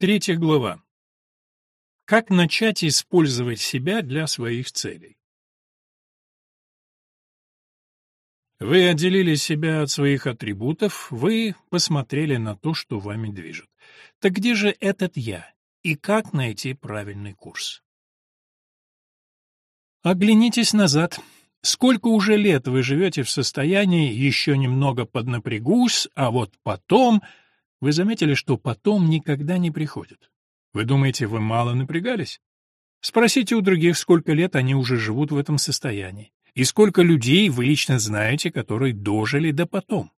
Третья глава. Как начать использовать себя для своих целей? Вы отделили себя от своих атрибутов, вы посмотрели на то, что вами движет. Так где же этот «я» и как найти правильный курс? Оглянитесь назад. Сколько уже лет вы живете в состоянии «еще немного поднапрягусь, а вот потом...» Вы заметили, что потом никогда не приходит. Вы думаете, вы мало напрягались? Спросите у других, сколько лет они уже живут в этом состоянии, и сколько людей вы лично знаете, которые дожили до потом.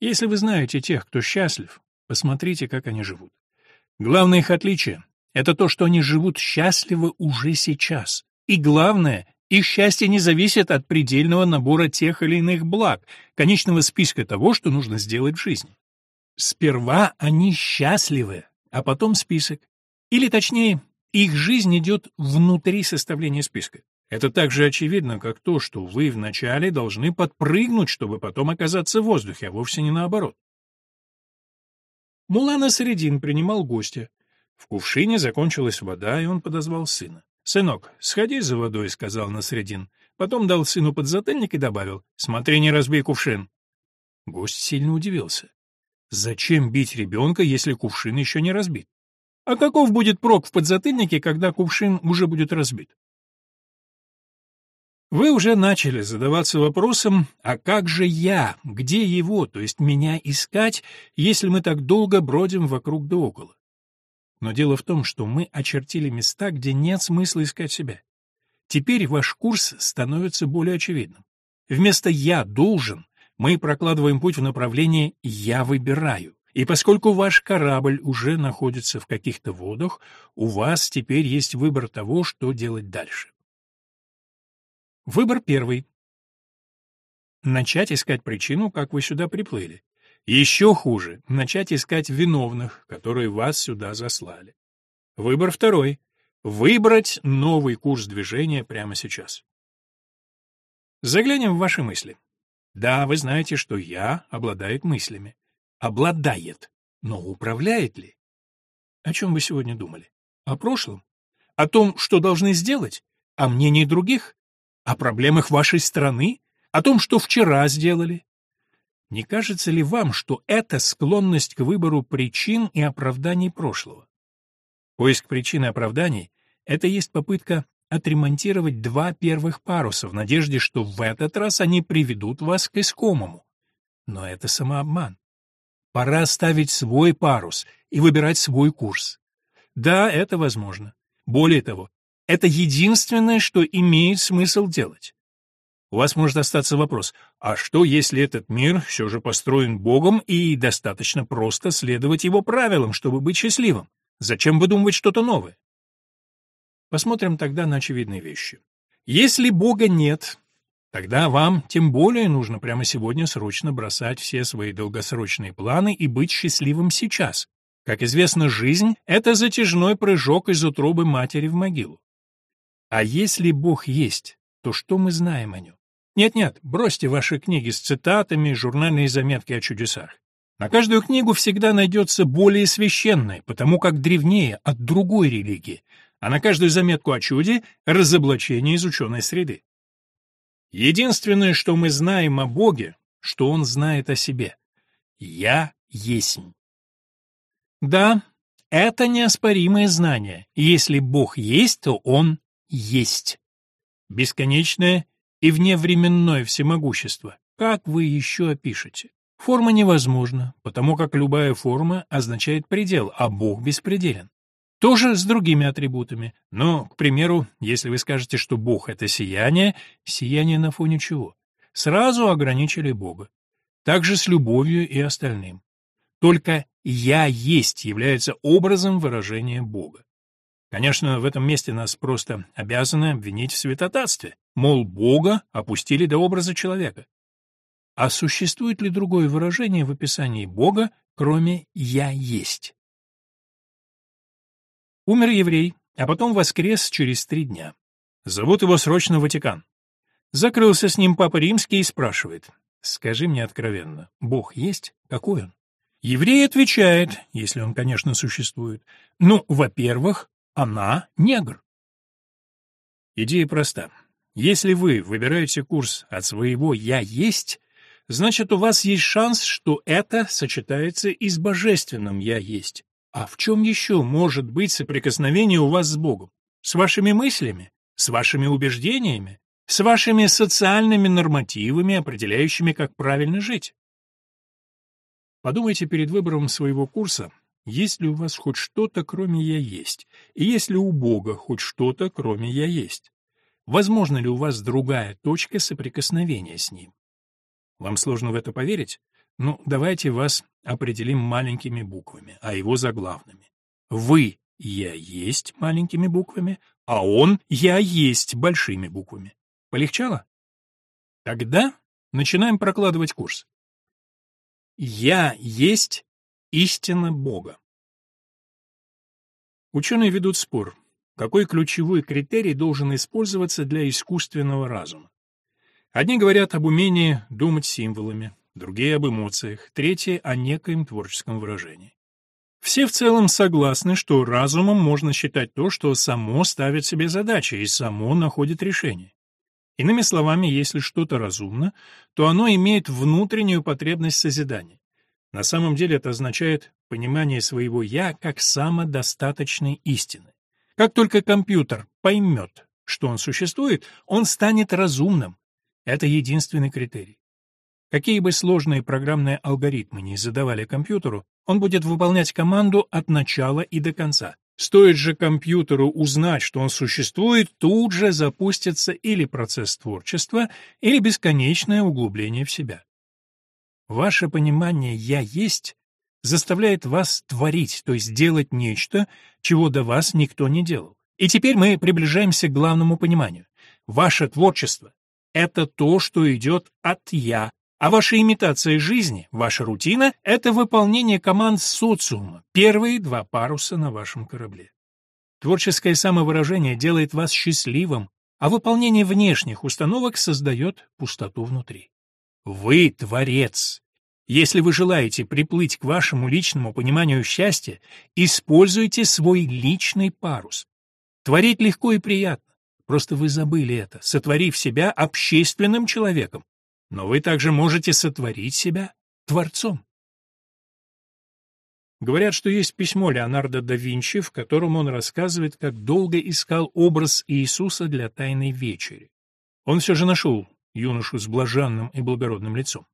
Если вы знаете тех, кто счастлив, посмотрите, как они живут. Главное их отличие — это то, что они живут счастливо уже сейчас. И главное, их счастье не зависит от предельного набора тех или иных благ, конечного списка того, что нужно сделать в жизни. Сперва они счастливы, а потом список. Или точнее, их жизнь идет внутри составления списка. Это так же очевидно, как то, что вы вначале должны подпрыгнуть, чтобы потом оказаться в воздухе, а вовсе не наоборот. Мулана Средин принимал гостя. В кувшине закончилась вода, и он подозвал сына. «Сынок, сходи за водой», — сказал Насредин. Потом дал сыну подзатыльник и добавил, «Смотри, не разбей кувшин». Гость сильно удивился. Зачем бить ребенка, если кувшин еще не разбит? А каков будет прок в подзатыльнике, когда кувшин уже будет разбит? Вы уже начали задаваться вопросом, а как же я, где его, то есть меня искать, если мы так долго бродим вокруг да около? Но дело в том, что мы очертили места, где нет смысла искать себя. Теперь ваш курс становится более очевидным. Вместо «я должен» мы прокладываем путь в направлении «я выбираю». И поскольку ваш корабль уже находится в каких-то водах, у вас теперь есть выбор того, что делать дальше. Выбор первый. Начать искать причину, как вы сюда приплыли. Еще хуже — начать искать виновных, которые вас сюда заслали. Выбор второй. Выбрать новый курс движения прямо сейчас. Заглянем в ваши мысли. Да, вы знаете, что «я» обладает мыслями. Обладает. Но управляет ли? О чем вы сегодня думали? О прошлом? О том, что должны сделать? О мнении других? О проблемах вашей страны? О том, что вчера сделали? Не кажется ли вам, что это склонность к выбору причин и оправданий прошлого? Поиск причин и оправданий — это есть попытка отремонтировать два первых паруса в надежде, что в этот раз они приведут вас к искомому. Но это самообман. Пора ставить свой парус и выбирать свой курс. Да, это возможно. Более того, это единственное, что имеет смысл делать. У вас может остаться вопрос, а что, если этот мир все же построен Богом и достаточно просто следовать его правилам, чтобы быть счастливым? Зачем выдумывать что-то новое? Посмотрим тогда на очевидные вещи. Если Бога нет, тогда вам тем более нужно прямо сегодня срочно бросать все свои долгосрочные планы и быть счастливым сейчас. Как известно, жизнь — это затяжной прыжок из утробы матери в могилу. А если Бог есть, то что мы знаем о нем? Нет-нет, бросьте ваши книги с цитатами, журнальные заметки о чудесах. На каждую книгу всегда найдется более священная, потому как древнее от другой религии, а на каждую заметку о чуде — разоблачение из ученой среды. Единственное, что мы знаем о Боге, что Он знает о себе. «Я есть». Да, это неоспоримое знание. Если Бог есть, то Он есть. Бесконечное и вневременное всемогущество. Как вы еще опишете? Форма невозможна, потому как любая форма означает предел, а Бог беспределен. Тоже с другими атрибутами. Но, к примеру, если вы скажете, что Бог — это сияние, сияние на фоне чего? Сразу ограничили Бога. Так же с любовью и остальным. Только «я есть» является образом выражения Бога. Конечно, в этом месте нас просто обязаны обвинить в святотатстве, мол, Бога опустили до образа человека. А существует ли другое выражение в описании Бога, кроме «я есть»? Умер еврей, а потом воскрес через три дня. Зовут его срочно в Ватикан. Закрылся с ним Папа Римский и спрашивает, «Скажи мне откровенно, Бог есть? Какой он?» Еврей отвечает, если он, конечно, существует, ну, во-первых, она негр. Идея проста. Если вы выбираете курс от своего «я есть», значит, у вас есть шанс, что это сочетается и с божественным «я есть». А в чем еще может быть соприкосновение у вас с Богом? С вашими мыслями? С вашими убеждениями? С вашими социальными нормативами, определяющими, как правильно жить? Подумайте перед выбором своего курса, есть ли у вас хоть что-то, кроме «я есть», и есть ли у Бога хоть что-то, кроме «я есть». Возможно ли у вас другая точка соприкосновения с Ним? Вам сложно в это поверить? Ну, давайте вас определим маленькими буквами, а его заглавными. Вы «я есть» маленькими буквами, а он «я есть» большими буквами. Полегчало? Тогда начинаем прокладывать курс. «Я есть истина Бога». Ученые ведут спор, какой ключевой критерий должен использоваться для искусственного разума. Одни говорят об умении думать символами, другие об эмоциях, третьи о некоем творческом выражении. Все в целом согласны, что разумом можно считать то, что само ставит себе задачи и само находит решение. Иными словами, если что-то разумно, то оно имеет внутреннюю потребность созидания. На самом деле это означает понимание своего «я» как самодостаточной истины. Как только компьютер поймет, что он существует, он станет разумным. Это единственный критерий. Какие бы сложные программные алгоритмы ни задавали компьютеру, он будет выполнять команду от начала и до конца. Стоит же компьютеру узнать, что он существует, тут же запустится или процесс творчества, или бесконечное углубление в себя. Ваше понимание «я есть» заставляет вас творить, то есть делать нечто, чего до вас никто не делал. И теперь мы приближаемся к главному пониманию. Ваше творчество — это то, что идет от «я», а ваша имитация жизни, ваша рутина — это выполнение команд социума, первые два паруса на вашем корабле. Творческое самовыражение делает вас счастливым, а выполнение внешних установок создает пустоту внутри. Вы — творец. Если вы желаете приплыть к вашему личному пониманию счастья, используйте свой личный парус. Творить легко и приятно. Просто вы забыли это, сотворив себя общественным человеком, но вы также можете сотворить себя творцом. Говорят, что есть письмо Леонардо да Винчи, в котором он рассказывает, как долго искал образ Иисуса для Тайной Вечери. Он все же нашел юношу с блаженным и благородным лицом.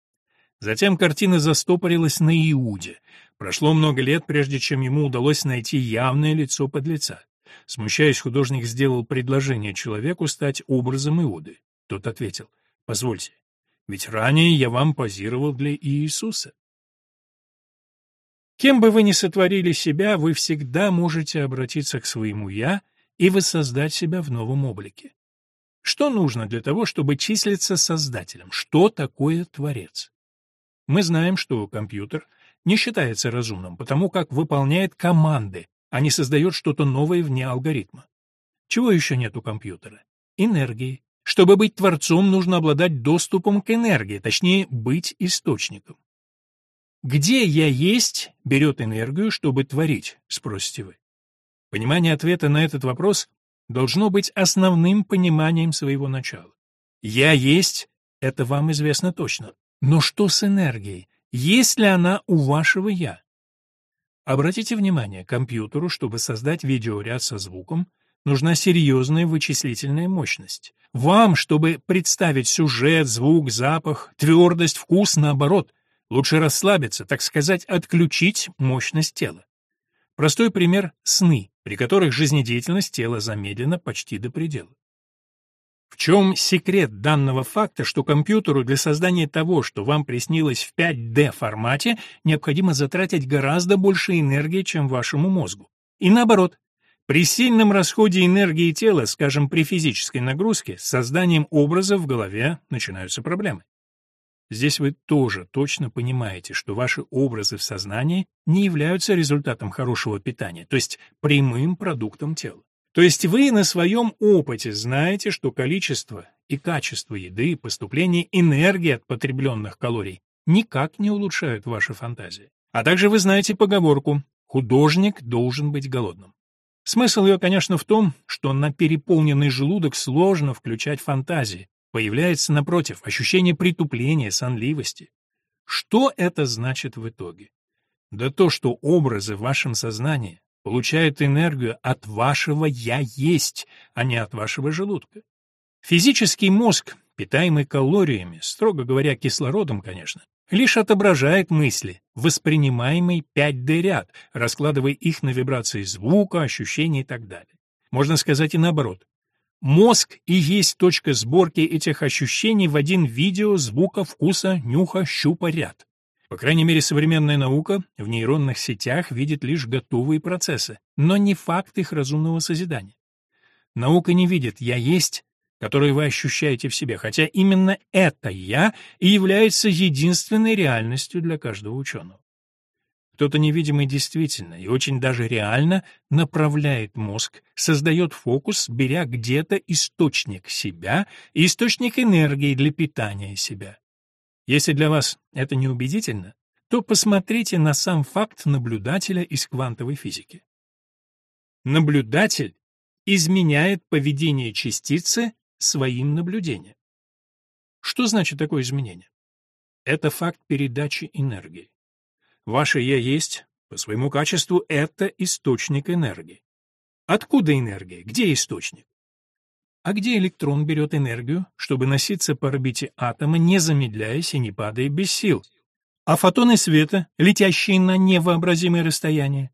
Затем картина застопорилась на Иуде. Прошло много лет, прежде чем ему удалось найти явное лицо подлеца. Смущаясь, художник сделал предложение человеку стать образом Иуды. Тот ответил, «Позвольте, ведь ранее я вам позировал для Иисуса. Кем бы вы ни сотворили себя, вы всегда можете обратиться к своему «я» и воссоздать себя в новом облике. Что нужно для того, чтобы числиться создателем? Что такое творец? Мы знаем, что компьютер не считается разумным, потому как выполняет команды, а не создает что-то новое вне алгоритма. Чего еще нет у компьютера? Энергии, чтобы быть творцом, нужно обладать доступом к энергии, точнее, быть источником. Где я есть берет энергию, чтобы творить, спросите вы. Понимание ответа на этот вопрос должно быть основным пониманием своего начала. Я есть — это вам известно точно. Но что с энергией? Есть ли она у вашего «я»? Обратите внимание, компьютеру, чтобы создать видеоряд со звуком, нужна серьезная вычислительная мощность. Вам, чтобы представить сюжет, звук, запах, твердость, вкус, наоборот, лучше расслабиться, так сказать, отключить мощность тела. Простой пример – сны, при которых жизнедеятельность тела замедлена почти до предела. В чем секрет данного факта, что компьютеру для создания того, что вам приснилось в 5D формате, необходимо затратить гораздо больше энергии, чем вашему мозгу? И наоборот, при сильном расходе энергии тела, скажем, при физической нагрузке, с созданием образа в голове начинаются проблемы. Здесь вы тоже точно понимаете, что ваши образы в сознании не являются результатом хорошего питания, то есть прямым продуктом тела. То есть вы на своем опыте знаете, что количество и качество еды, поступление энергии от потребленных калорий никак не улучшают ваши фантазии. А также вы знаете поговорку «художник должен быть голодным». Смысл ее, конечно, в том, что на переполненный желудок сложно включать фантазии. Появляется, напротив, ощущение притупления, сонливости. Что это значит в итоге? Да то, что образы в вашем сознании получают энергию от вашего «я есть», а не от вашего желудка. Физический мозг, питаемый калориями, строго говоря, кислородом, конечно, лишь отображает мысли, воспринимаемый 5D-ряд, раскладывая их на вибрации звука, ощущений и так далее. Можно сказать и наоборот. Мозг и есть точка сборки этих ощущений в один видео, звука, вкуса, нюха, щупа ряд. По крайней мере, современная наука в нейронных сетях видит лишь готовые процессы, но не факт их разумного созидания. Наука не видит «я есть», которые вы ощущаете в себе, хотя именно это «я» и является единственной реальностью для каждого ученого. Кто-то невидимый действительно и очень даже реально направляет мозг, создает фокус, беря где-то источник себя и источник энергии для питания себя. Если для вас это не убедительно, то посмотрите на сам факт наблюдателя из квантовой физики. Наблюдатель изменяет поведение частицы своим наблюдением. Что значит такое изменение? Это факт передачи энергии. Ваше «я есть» по своему качеству — это источник энергии. Откуда энергия? Где источник? А где электрон берет энергию, чтобы носиться по орбите атома, не замедляясь и не падая без сил? А фотоны света, летящие на невообразимое расстояние?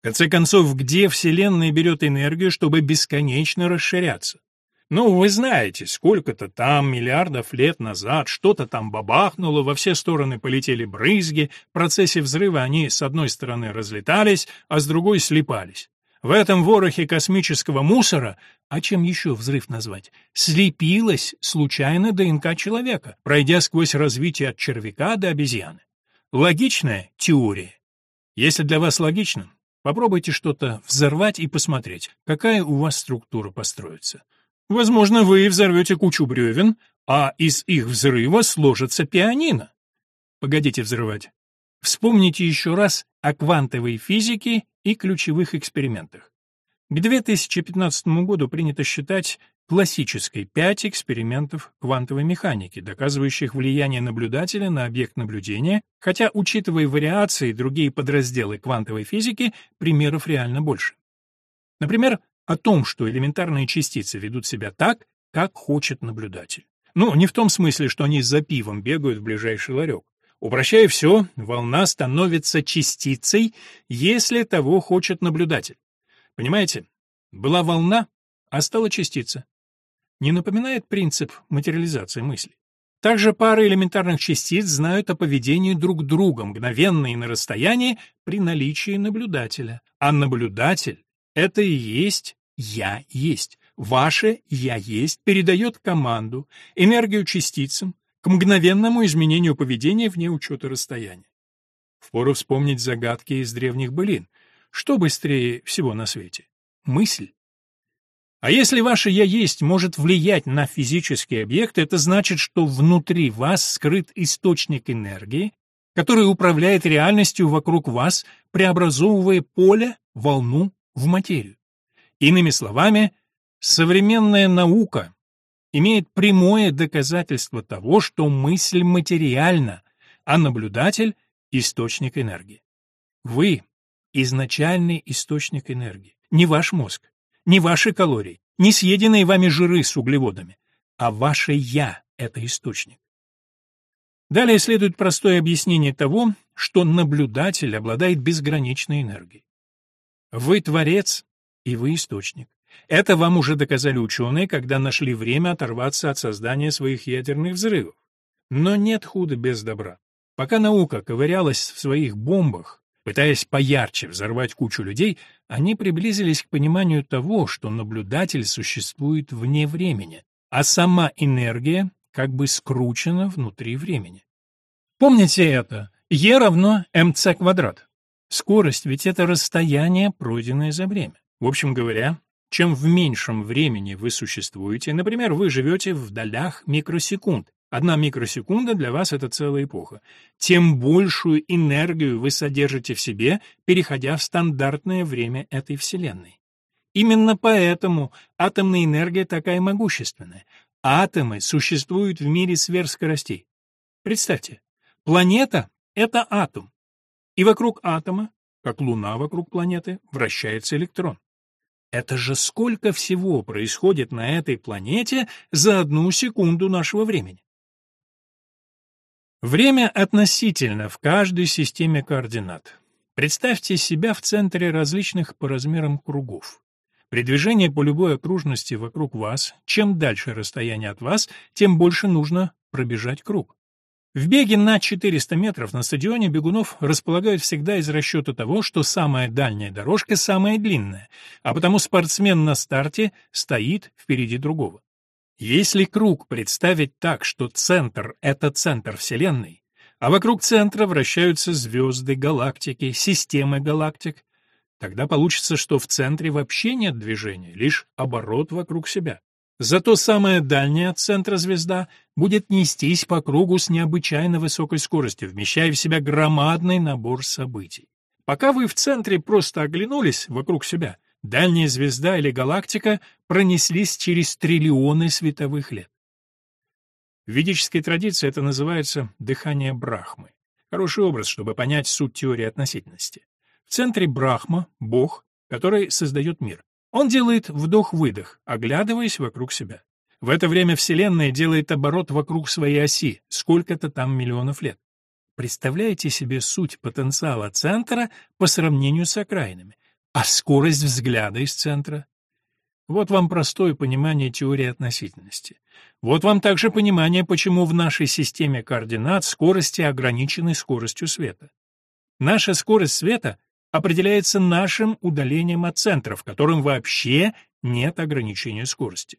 В конце концов, где Вселенная берет энергию, чтобы бесконечно расширяться? Ну, вы знаете, сколько-то там миллиардов лет назад что-то там бабахнуло, во все стороны полетели брызги, в процессе взрыва они с одной стороны разлетались, а с другой слипались. В этом ворохе космического мусора, а чем еще взрыв назвать, слепилась случайно ДНК человека, пройдя сквозь развитие от червяка до обезьяны. Логичная теория. Если для вас логично, попробуйте что-то взорвать и посмотреть, какая у вас структура построится. Возможно, вы взорвете кучу бревен, а из их взрыва сложится пианино. Погодите взрывать. Вспомните еще раз о квантовой физике и ключевых экспериментах. К 2015 году принято считать классической пять экспериментов квантовой механики, доказывающих влияние наблюдателя на объект наблюдения, хотя, учитывая вариации и другие подразделы квантовой физики, примеров реально больше. Например, о том, что элементарные частицы ведут себя так, как хочет наблюдатель. Ну, не в том смысле, что они за пивом бегают в ближайший ларек. Упрощая все, волна становится частицей, если того хочет наблюдатель. Понимаете, была волна, а стала частица. Не напоминает принцип материализации мысли? Также пары элементарных частиц знают о поведении друг друга мгновенно и на расстоянии при наличии наблюдателя. А наблюдатель это и есть «я есть». Ваше «я есть» передает команду, энергию частицам, к мгновенному изменению поведения вне учета расстояния. Впору вспомнить загадки из древних былин. Что быстрее всего на свете? Мысль. А если ваше «я есть» может влиять на физический объект, это значит, что внутри вас скрыт источник энергии, который управляет реальностью вокруг вас, преобразовывая поле, волну в материю. Иными словами, современная наука имеет прямое доказательство того, что мысль материальна, а наблюдатель — источник энергии. Вы — изначальный источник энергии, не ваш мозг, не ваши калории, не съеденные вами жиры с углеводами, а ваше «я» — это источник. Далее следует простое объяснение того, что наблюдатель обладает безграничной энергией. Вы творец, и вы источник. Это вам уже доказали ученые, когда нашли время оторваться от создания своих ядерных взрывов. Но нет худа без добра. Пока наука ковырялась в своих бомбах, пытаясь поярче взорвать кучу людей, они приблизились к пониманию того, что наблюдатель существует вне времени, а сама энергия как бы скручена внутри времени. Помните это? Е равно МЦ квадрат. Скорость ведь это расстояние, пройденное за время. В общем говоря, чем в меньшем времени вы существуете, например, вы живете в долях микросекунд, Одна микросекунда для вас — это целая эпоха. Тем большую энергию вы содержите в себе, переходя в стандартное время этой Вселенной. Именно поэтому атомная энергия такая могущественная. Атомы существуют в мире сверхскоростей. Представьте, планета — это атом, и вокруг атома, как Луна вокруг планеты, вращается электрон. Это же сколько всего происходит на этой планете за одну секунду нашего времени. Время относительно в каждой системе координат. Представьте себя в центре различных по размерам кругов. При движении по любой окружности вокруг вас, чем дальше расстояние от вас, тем больше нужно пробежать круг. В беге на 400 метров на стадионе бегунов располагают всегда из расчета того, что самая дальняя дорожка самая длинная, а потому спортсмен на старте стоит впереди другого. Если круг представить так, что центр — это центр Вселенной, а вокруг центра вращаются звезды, галактики, системы галактик, тогда получится, что в центре вообще нет движения, лишь оборот вокруг себя. Зато самая дальняя от центра звезда будет нестись по кругу с необычайно высокой скоростью, вмещая в себя громадный набор событий. Пока вы в центре просто оглянулись вокруг себя, Дальняя звезда или галактика пронеслись через триллионы световых лет. В ведической традиции это называется дыхание Брахмы. Хороший образ, чтобы понять суть теории относительности. В центре Брахма — Бог, который создает мир. Он делает вдох-выдох, оглядываясь вокруг себя. В это время Вселенная делает оборот вокруг своей оси, сколько-то там миллионов лет. Представляете себе суть потенциала центра по сравнению с окраинами? А скорость взгляда из центра? Вот вам простое понимание теории относительности. Вот вам также понимание, почему в нашей системе координат скорости ограничены скоростью света. Наша скорость света определяется нашим удалением от центра, в котором вообще нет ограничения скорости.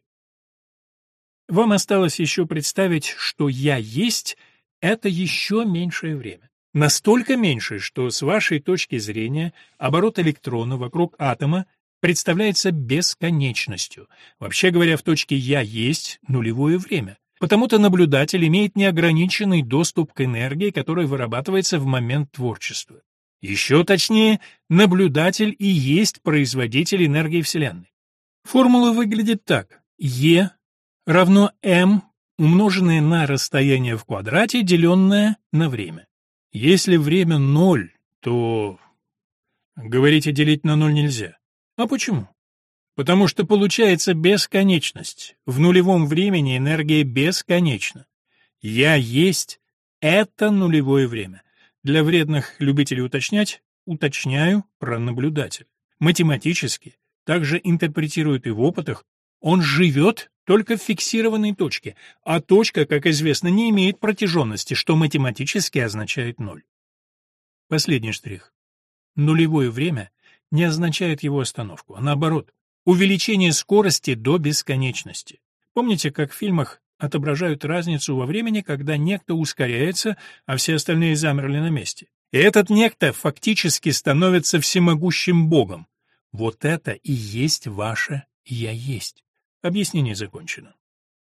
Вам осталось еще представить, что «я есть» — это еще меньшее время. Настолько меньше, что с вашей точки зрения оборот электрона вокруг атома представляется бесконечностью. Вообще говоря, в точке «я» есть нулевое время. Потому-то наблюдатель имеет неограниченный доступ к энергии, которая вырабатывается в момент творчества. Еще точнее, наблюдатель и есть производитель энергии Вселенной. Формула выглядит так. Е равно m умноженное на расстояние в квадрате, деленное на время. Если время ноль, то... Говорите, делить на ноль нельзя. А почему? Потому что получается бесконечность. В нулевом времени энергия бесконечна. Я есть — это нулевое время. Для вредных любителей уточнять, уточняю про наблюдатель. Математически, также интерпретируют и в опытах, он живет только в фиксированной точке, а точка, как известно, не имеет протяженности, что математически означает ноль. Последний штрих. Нулевое время не означает его остановку, а наоборот, увеличение скорости до бесконечности. Помните, как в фильмах отображают разницу во времени, когда некто ускоряется, а все остальные замерли на месте? И этот некто фактически становится всемогущим богом. Вот это и есть ваше «я есть». Объяснение закончено.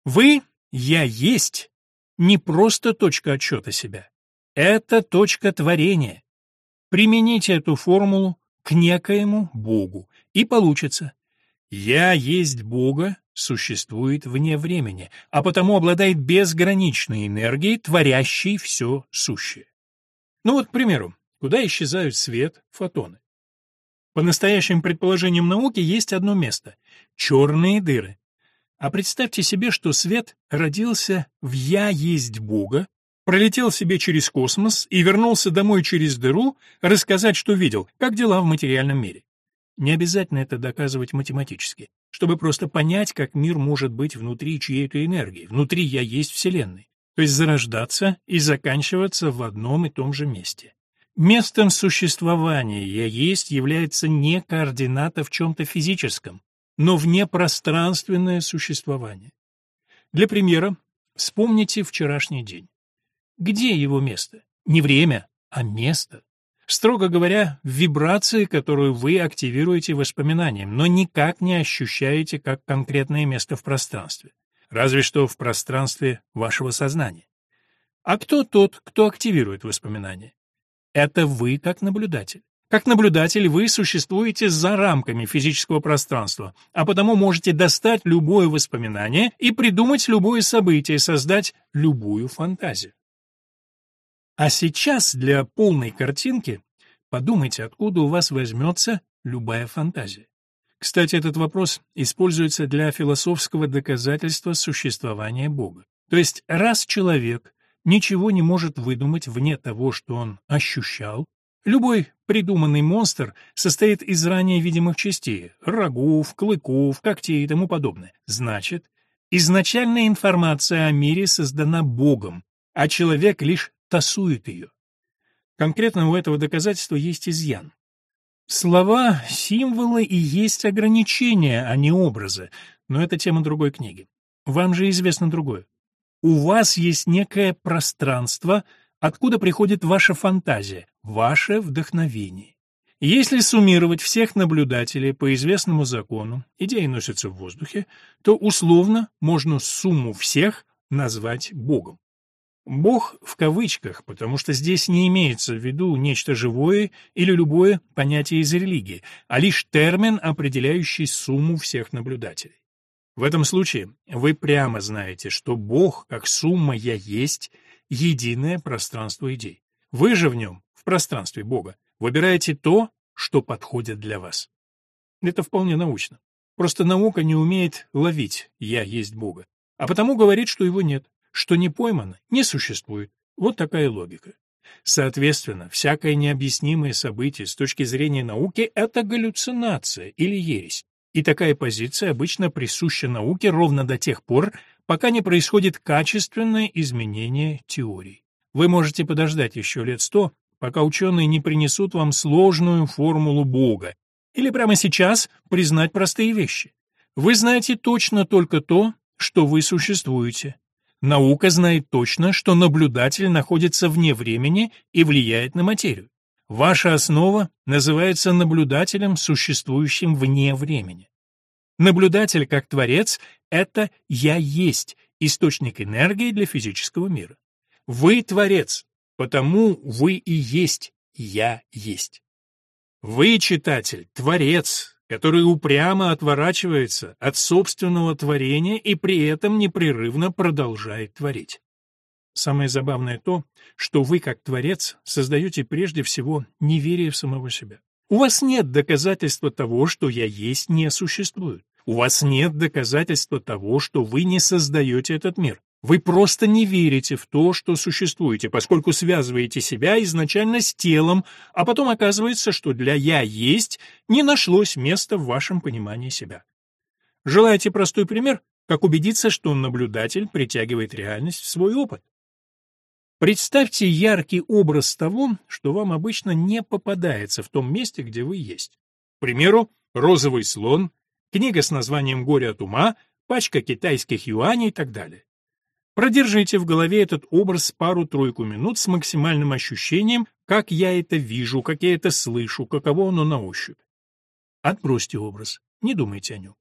Вы, я есть, не просто точка отсчета себя. Это точка творения. Примените эту формулу к некоему Богу, и получится. Я есть Бога существует вне времени, а потому обладает безграничной энергией, творящей все сущее. Ну вот, к примеру, куда исчезают свет, фотоны? По настоящим предположениям науки есть одно место — черные дыры. А представьте себе, что свет родился в «Я есть Бога», пролетел себе через космос и вернулся домой через дыру рассказать, что видел, как дела в материальном мире. Не обязательно это доказывать математически, чтобы просто понять, как мир может быть внутри чьей-то энергии, внутри «я есть Вселенной», то есть зарождаться и заканчиваться в одном и том же месте. Местом существования «я есть» является не координата в чем-то физическом, но внепространственное существование. Для примера, вспомните вчерашний день. Где его место? Не время, а место. Строго говоря, вибрации, которую вы активируете воспоминанием, но никак не ощущаете как конкретное место в пространстве. разве что в пространстве вашего сознания. А кто тот, кто активирует воспоминания? Это вы как наблюдатель. Как наблюдатель вы существуете за рамками физического пространства, а потому можете достать любое воспоминание и придумать любое событие, создать любую фантазию. А сейчас для полной картинки подумайте, откуда у вас возьмется любая фантазия. Кстати, этот вопрос используется для философского доказательства существования Бога. То есть, раз человек ничего не может выдумать вне того, что он ощущал, любой придуманный монстр состоит из ранее видимых частей — рогов, клыков, когтей и тому подобное. Значит, изначальная информация о мире создана Богом, а человек лишь тасует ее. Конкретно у этого доказательства есть изъян. Слова, символы и есть ограничения, а не образы, но это тема другой книги. Вам же известно другое. У вас есть некое пространство, откуда приходит ваша фантазия, ваше вдохновение. Если суммировать всех наблюдателей по известному закону, идеи носятся в воздухе, то условно можно сумму всех назвать Богом. Бог в кавычках, потому что здесь не имеется в виду нечто живое или любое понятие из религии, а лишь термин, определяющий сумму всех наблюдателей. В этом случае вы прямо знаете, что Бог, как сумма «я есть», единое пространство идей. Вы же в нем, в пространстве Бога, выбираете то, что подходит для вас. Это вполне научно. Просто наука не умеет ловить «я есть Бога», а потому говорит, что его нет что не поймано, не существует. Вот такая логика. Соответственно, всякое необъяснимое событие с точки зрения науки – это галлюцинация или ересь. И такая позиция обычно присуща науке ровно до тех пор, пока не происходит качественное изменение теорий. Вы можете подождать еще лет сто, пока ученые не принесут вам сложную формулу Бога, или прямо сейчас признать простые вещи. Вы знаете точно только то, что вы существуете, Наука знает точно, что наблюдатель находится вне времени и влияет на материю. Ваша основа называется наблюдателем, существующим вне времени. Наблюдатель как творец — это «я есть», источник энергии для физического мира. Вы творец, потому вы и есть «я есть». Вы, читатель, творец, который упрямо отворачивается от собственного творения и при этом непрерывно продолжает творить. Самое забавное то, что вы, как творец, создаете прежде всего неверие в самого себя. У вас нет доказательства того, что «я есть» не существует. У вас нет доказательства того, что вы не создаете этот мир. Вы просто не верите в то, что существуете, поскольку связываете себя изначально с телом, а потом оказывается, что для «я есть» не нашлось места в вашем понимании себя. Желаете простой пример, как убедиться, что наблюдатель притягивает реальность в свой опыт? Представьте яркий образ того, что вам обычно не попадается в том месте, где вы есть. К примеру, розовый слон, книга с названием «Горе от ума», пачка китайских юаней и так далее. Продержите в голове этот образ пару-тройку минут с максимальным ощущением, как я это вижу, как я это слышу, каково оно на ощупь. Отбросьте образ, не думайте о нем.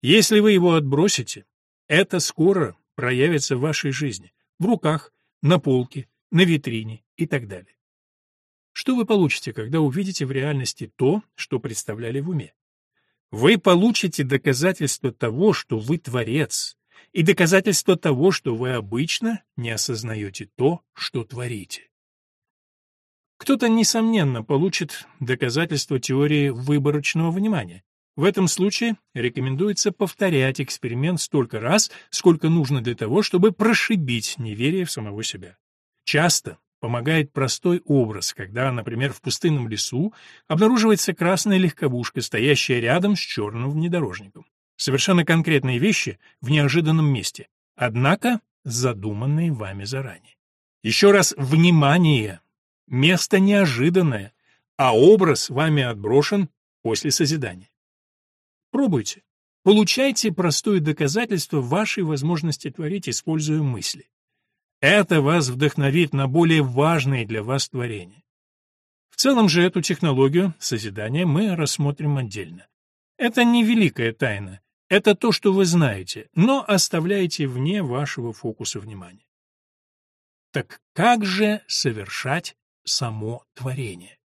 Если вы его отбросите, это скоро проявится в вашей жизни, в руках, на полке, на витрине и так далее. Что вы получите, когда увидите в реальности то, что представляли в уме? Вы получите доказательство того, что вы творец, и доказательство того, что вы обычно не осознаете то, что творите. Кто-то, несомненно, получит доказательство теории выборочного внимания. В этом случае рекомендуется повторять эксперимент столько раз, сколько нужно для того, чтобы прошибить неверие в самого себя. Часто помогает простой образ, когда, например, в пустынном лесу обнаруживается красная легковушка, стоящая рядом с черным внедорожником. Совершенно конкретные вещи в неожиданном месте, однако задуманные вами заранее. Еще раз внимание! Место неожиданное, а образ вами отброшен после созидания. Пробуйте. Получайте простое доказательство вашей возможности творить, используя мысли. Это вас вдохновит на более важные для вас творения. В целом же эту технологию созидания мы рассмотрим отдельно. Это не великая тайна, Это то, что вы знаете, но оставляете вне вашего фокуса внимания. Так как же совершать само творение?